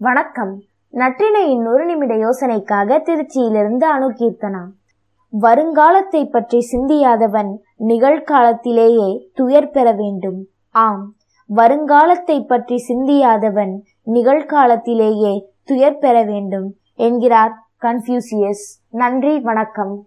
வணக்கம். நற்றினையின் ஒரு நிமிட யோசனைக்காக திருச்சியிலிருந்து அணுகீர்த்தனா வருங்காலத்தை பற்றி சிந்தியாதவன் நிகழ்காலத்திலேயே துயர் பெற வேண்டும். ஆம் வருங்காலத்தை பற்றி சிந்தியாதவன் நிகழ்காலத்திலேயே துயர் பெற வேண்டும் என்கிறார் கன்ஃபியூசியஸ் நன்றி வணக்கம்.